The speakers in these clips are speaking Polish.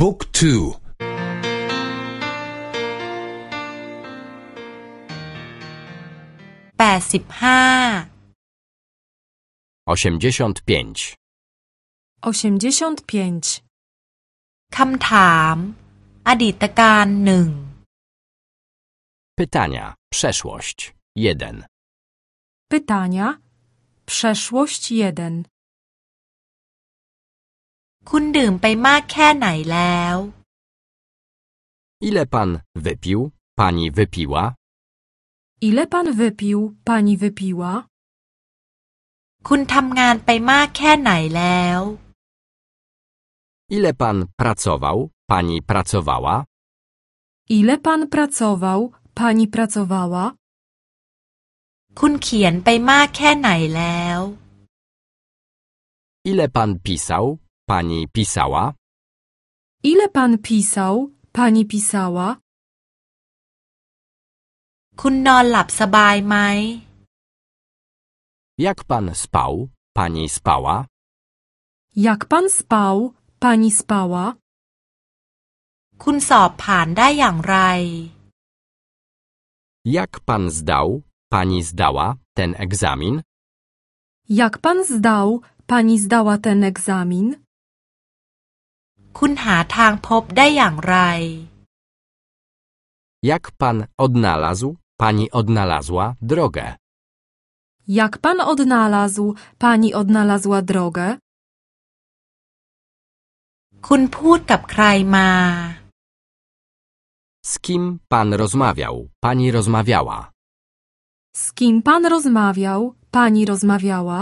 บุ๊กทูแปดสิบห้า osiemdziesiąt pięć, 85. คำถาม อดีตการหนึ่ง pytania, przeszłość, jeden, Pytania. Przeszłość 1. คุณดื่มไปมากแค่ไหนแล้ว ile pan wypił, pani wypiła, Ile pan wypił, pani wypiła? คุณทำงานไปมากแค่ไหนแล้ว ile pan pracował, pani pracowała, Ile pan pracował, pani pracowała? คุณเขียนไปมากแค่ไหนแล้ว ile pan pisał, pani pisała, Ile pan pisał, pani pisała? คุณนอนหลับสบายไหม jak pan spał, pani spała, Jak pan spał, pani spała? คุณสอบผ่านได้อย่างไร jak pan zdał, pani zdała ten egzamin, Jak pan zdał, pani zdała ten egzamin? คุณหาทางพบได้อย่างไร jak pan odnalazł, pani odnalazła drogę, Jak pan odnalazł, pani odnalazła drogę? คุณพูดกับใครมา z kim pan rozmawiał, pani rozmawiała, Z kim pan rozmawiał, pani rozmawiała?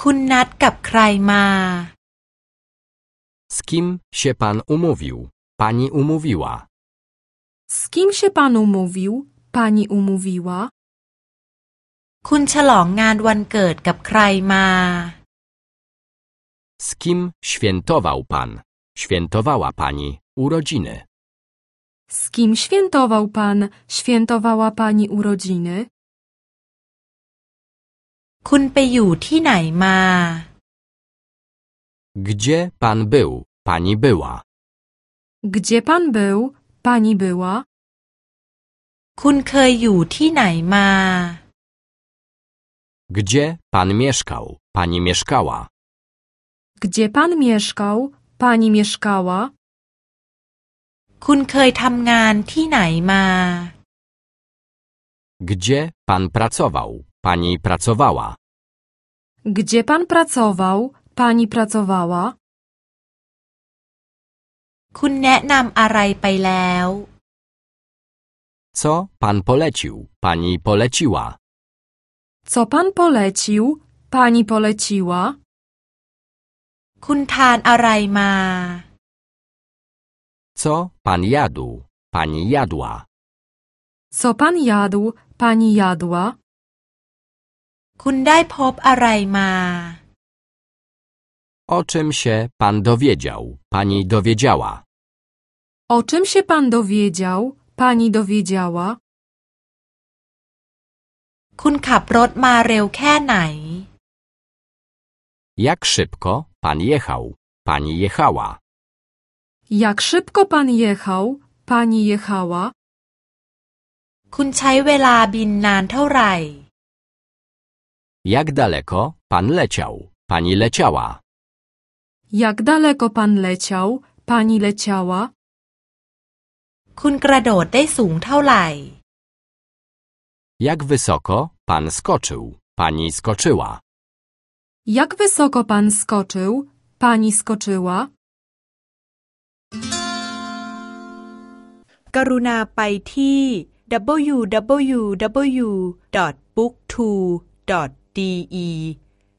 คุณนัดกับใครมา z kim się pan umówił, pani umówiła, Z kim się pan umówił, pani umówiła? คุณฉลองงานวันเกิดกับใครมา z kim świętował pan, świętowała pani urodziny, Z kim świętował pan, świętowała pani urodziny? คุณไปอยู่ที่ไหนมา gdzie pan był, pani była, Gdzie pan był, pani była? คุณเคยอยู่ที่ไหนมา gdzie pan mieszkał, pani mieszkała, Gdzie pan mieszkał, pani mieszkała? คุณเคยทำงานที่ไหนมา gdzie pan pracował, pani pracowała, Gdzie pan pracował, Pani pracowała? คุณแนะนำอะไรไปแล้ว co pan polecił, pani poleciła, Co pan polecił, pani poleciła? คุณทานอะไรมา co pan jadł, pani jadła, Co pan jadł, pani jadła? คุณได้พบอะไรมา o czym się pan dowiedział, pani dowiedziała, O czym się pan dowiedział, pani dowiedziała? คุณขับรถมาเร็วแค่ไหน jak szybko pan jechał, pani jechała, Jak szybko pan jechał, pani jechała? คุณใช้เวลาบินนานเท่าไหร่ jak daleko pan leciał, pani leciała, Jak daleko pan leciał, pani leciała? คุณกระโดดได้สูงเท่าไหร่ jak wysoko pan skoczył, pani skoczyła, Jak wysoko pan skoczył, pani skoczyła? กรุณาไปที่ www.booktwo.de